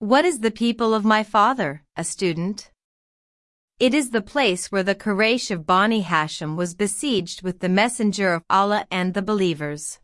What is the people of my father, a student? It is the place where the Quraysh of Bani Hashim was besieged with the messenger of Allah and the believers.